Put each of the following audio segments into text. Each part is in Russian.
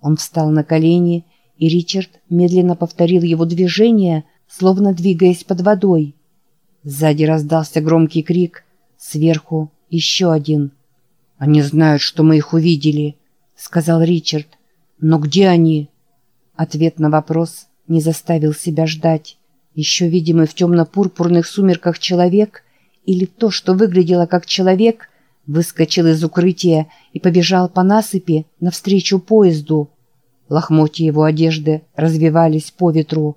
Он встал на колени, и Ричард медленно повторил его движение, словно двигаясь под водой. Сзади раздался громкий крик, сверху еще один. «Они знают, что мы их увидели», — сказал Ричард. «Но где они?» Ответ на вопрос не заставил себя ждать. Еще видимый в темно-пурпурных сумерках человек или то, что выглядело как человек, выскочил из укрытия и побежал по насыпи навстречу поезду. Лохмотья его одежды развивались по ветру.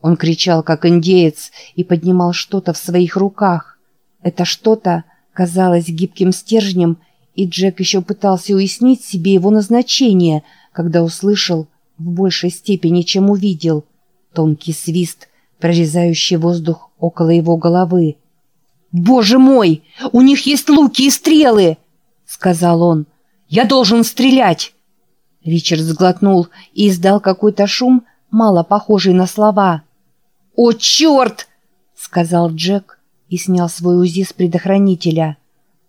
Он кричал, как индеец, и поднимал что-то в своих руках. Это что-то казалось гибким стержнем, и Джек еще пытался уяснить себе его назначение, когда услышал, в большей степени, чем увидел, тонкий свист, прорезающий воздух около его головы. «Боже мой! У них есть луки и стрелы!» — сказал он. «Я должен стрелять!» Ричард сглотнул и издал какой-то шум, мало похожий на слова. «О, черт!» — сказал Джек и снял свой УЗИ с предохранителя.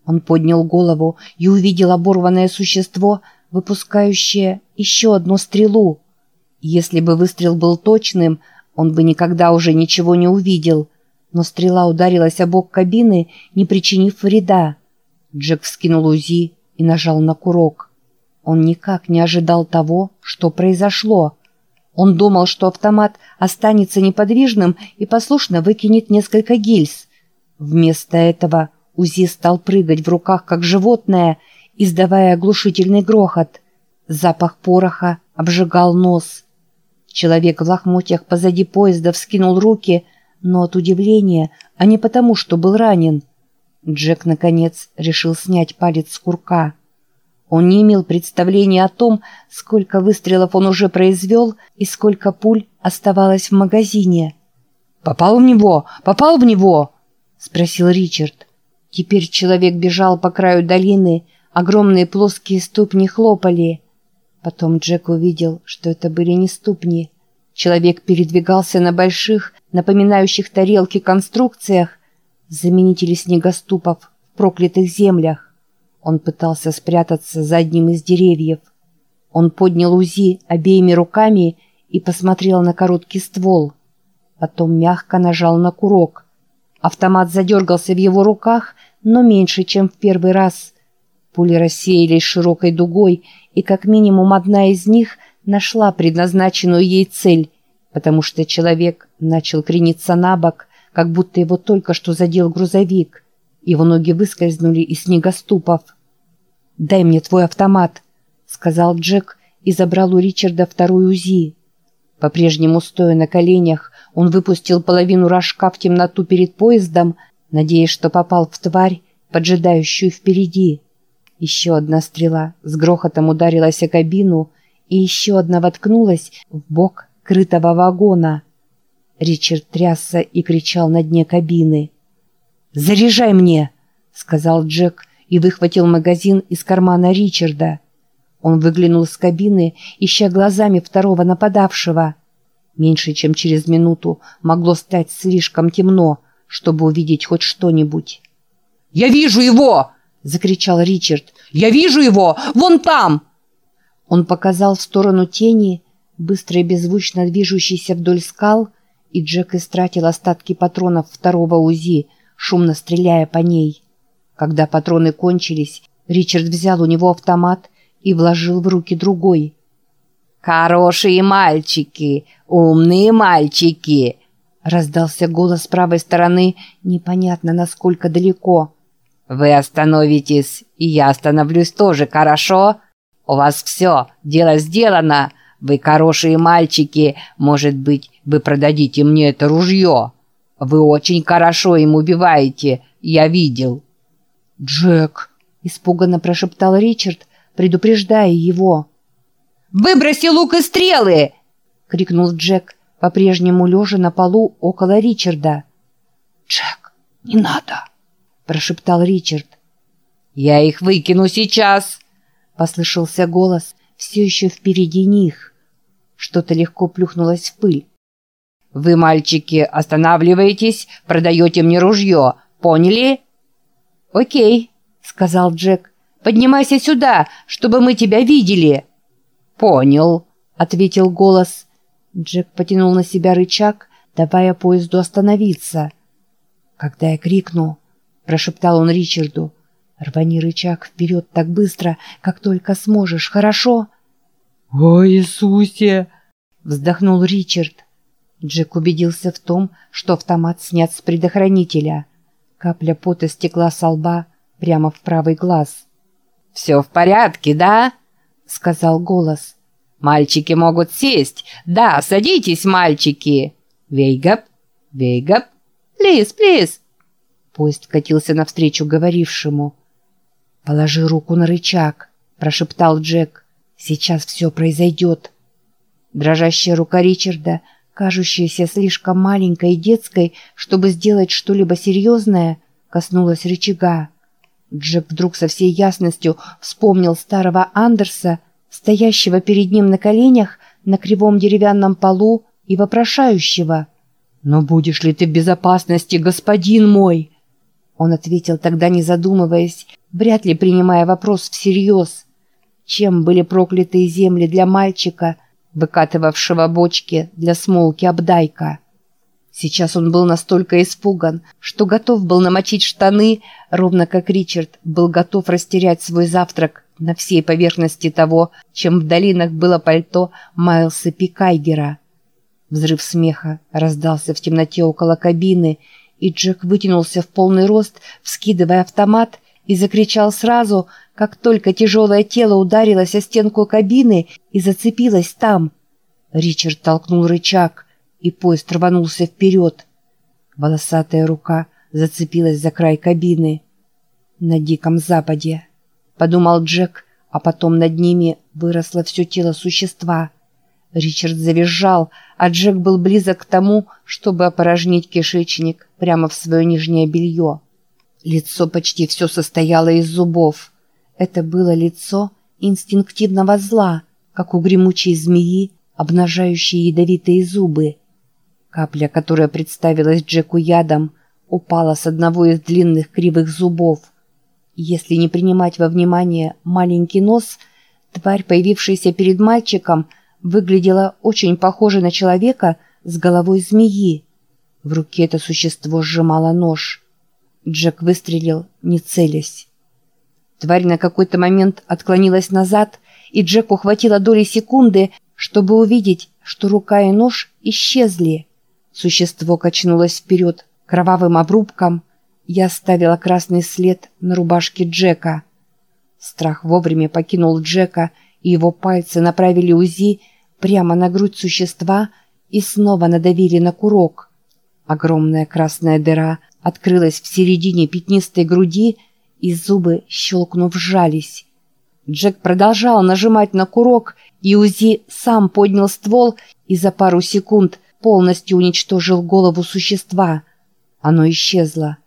Он поднял голову и увидел оборванное существо, выпускающее еще одну стрелу. Если бы выстрел был точным, он бы никогда уже ничего не увидел, но стрела ударилась о бок кабины, не причинив вреда. Джек вскинул УЗИ и нажал на курок. Он никак не ожидал того, что произошло. Он думал, что автомат останется неподвижным и послушно выкинет несколько гильз. Вместо этого УЗИ стал прыгать в руках, как животное, издавая оглушительный грохот. Запах пороха обжигал нос. Человек в лохмотьях позади поезда вскинул руки, но от удивления, а не потому, что был ранен. Джек, наконец, решил снять палец с курка. Он не имел представления о том, сколько выстрелов он уже произвел и сколько пуль оставалось в магазине. «Попал в него! Попал в него!» — спросил Ричард. Теперь человек бежал по краю долины, огромные плоские ступни хлопали. Потом Джек увидел, что это были не ступни. Человек передвигался на больших, напоминающих тарелки конструкциях, заменители снегоступов в проклятых землях. Он пытался спрятаться за одним из деревьев. Он поднял УЗИ обеими руками и посмотрел на короткий ствол. Потом мягко нажал на курок. Автомат задергался в его руках, но меньше, чем в первый раз. Пули рассеялись широкой дугой, и как минимум одна из них нашла предназначенную ей цель, потому что человек начал крениться на бок, как будто его только что задел грузовик. Его ноги выскользнули из снегоступов. «Дай мне твой автомат», — сказал Джек и забрал у Ричарда вторую УЗИ. По-прежнему стоя на коленях, он выпустил половину рожка в темноту перед поездом, надеясь, что попал в тварь, поджидающую впереди. Еще одна стрела с грохотом ударилась о кабину, и еще одна воткнулась в бок крытого вагона. Ричард трясся и кричал на дне кабины. «Заряжай мне!» — сказал Джек и выхватил магазин из кармана Ричарда. Он выглянул из кабины, ища глазами второго нападавшего. Меньше чем через минуту могло стать слишком темно, чтобы увидеть хоть что-нибудь. «Я вижу его!» — закричал Ричард. «Я вижу его! Вон там!» Он показал в сторону тени, быстро и беззвучно движущейся вдоль скал, и Джек истратил остатки патронов второго УЗИ, шумно стреляя по ней. Когда патроны кончились, Ричард взял у него автомат и вложил в руки другой. «Хорошие мальчики! Умные мальчики!» Раздался голос с правой стороны, непонятно насколько далеко. Вы остановитесь, и я остановлюсь тоже, хорошо? У вас все, дело сделано. Вы хорошие мальчики, может быть, вы продадите мне это ружье. Вы очень хорошо им убиваете, я видел». «Джек», — испуганно прошептал Ричард, предупреждая его. «Выброси лук и стрелы!» — крикнул Джек, по-прежнему лежа на полу около Ричарда. «Джек, не надо!» прошептал Ричард. «Я их выкину сейчас!» — послышался голос все еще впереди них. Что-то легко плюхнулось в пыль. «Вы, мальчики, останавливаетесь, продаете мне ружье, поняли?» «Окей», — сказал Джек. «Поднимайся сюда, чтобы мы тебя видели». «Понял», — ответил голос. Джек потянул на себя рычаг, давая поезду остановиться. «Когда я крикну», — прошептал он Ричарду, — «рвани рычаг вперед так быстро, как только сможешь, хорошо?» «О, Иисусе!» — вздохнул Ричард. Джек убедился в том, что автомат снят с предохранителя. Капля пота стекла со лба прямо в правый глаз. «Все в порядке, да?» — сказал голос. «Мальчики могут сесть. Да, садитесь, мальчики!» «Вейгап! Вейгап! Плиз, плиз!» Поезд катился навстречу говорившему. «Положи руку на рычаг», — прошептал Джек. «Сейчас все произойдет». Дрожащая рука Ричарда — кажущаяся слишком маленькой и детской, чтобы сделать что-либо серьезное, коснулась рычага. Джек вдруг со всей ясностью вспомнил старого Андерса, стоящего перед ним на коленях на кривом деревянном полу и вопрошающего. «Но будешь ли ты в безопасности, господин мой?» Он ответил тогда, не задумываясь, вряд ли принимая вопрос всерьез. Чем были проклятые земли для мальчика – выкатывавшего бочки для смолки обдайка. Сейчас он был настолько испуган, что готов был намочить штаны, ровно как Ричард был готов растерять свой завтрак на всей поверхности того, чем в долинах было пальто Майлса Пикайгера. Взрыв смеха раздался в темноте около кабины, и Джек вытянулся в полный рост, вскидывая автомат, и закричал сразу, как только тяжелое тело ударилось о стенку кабины и зацепилось там. Ричард толкнул рычаг, и поезд рванулся вперед. Волосатая рука зацепилась за край кабины. «На Диком Западе», — подумал Джек, а потом над ними выросло все тело существа. Ричард завизжал, а Джек был близок к тому, чтобы опорожнить кишечник прямо в свое нижнее белье. Лицо почти все состояло из зубов. Это было лицо инстинктивного зла, как у гремучей змеи, обнажающей ядовитые зубы. Капля, которая представилась Джеку ядом, упала с одного из длинных кривых зубов. Если не принимать во внимание маленький нос, тварь, появившаяся перед мальчиком, выглядела очень похоже на человека с головой змеи. В руке это существо сжимало нож. Джек выстрелил, не целясь. Тварь на какой-то момент отклонилась назад, и Джеку хватило доли секунды, чтобы увидеть, что рука и нож исчезли. Существо качнулось вперед кровавым обрубком. Я оставила красный след на рубашке Джека. Страх вовремя покинул Джека, и его пальцы направили УЗИ прямо на грудь существа и снова надавили на курок. Огромная красная дыра открылась в середине пятнистой груди, и зубы, щелкнув, сжались. Джек продолжал нажимать на курок, и УЗИ сам поднял ствол и за пару секунд полностью уничтожил голову существа. Оно исчезло.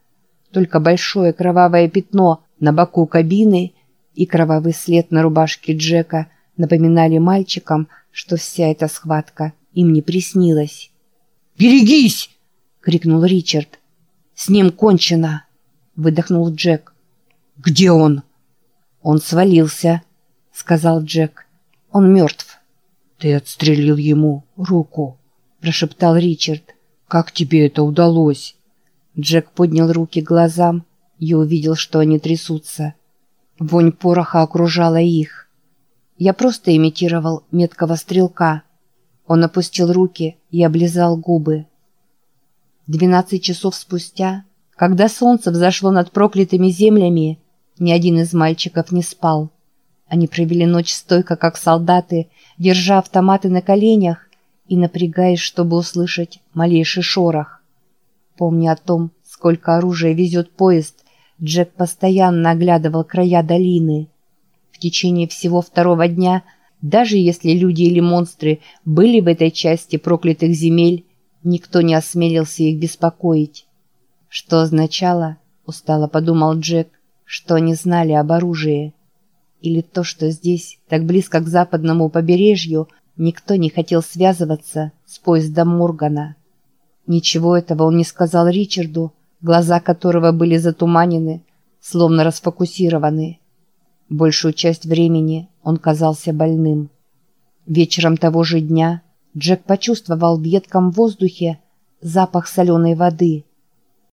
Только большое кровавое пятно на боку кабины и кровавый след на рубашке Джека напоминали мальчикам, что вся эта схватка им не приснилась. «Берегись!» — крикнул Ричард. «С ним кончено!» — выдохнул Джек. «Где он?» «Он свалился», — сказал Джек. «Он мертв». «Ты отстрелил ему руку», — прошептал Ричард. «Как тебе это удалось?» Джек поднял руки к глазам и увидел, что они трясутся. Вонь пороха окружала их. Я просто имитировал меткого стрелка. Он опустил руки и облизал губы. Двенадцать часов спустя, когда солнце взошло над проклятыми землями, ни один из мальчиков не спал. Они провели ночь стойко, как солдаты, держа автоматы на коленях и напрягаясь, чтобы услышать малейший шорох. Помня о том, сколько оружия везет поезд, Джек постоянно оглядывал края долины. Течение всего второго дня, даже если люди или монстры были в этой части проклятых земель, Никто не осмелился их беспокоить. Что означало, устало подумал Джек, что они знали об оружии. Или то, что здесь, так близко к западному побережью, никто не хотел связываться с поездом Моргана. Ничего этого он не сказал Ричарду, глаза которого были затуманены, словно расфокусированы. Большую часть времени он казался больным. Вечером того же дня Джек почувствовал в едком воздухе запах соленой воды.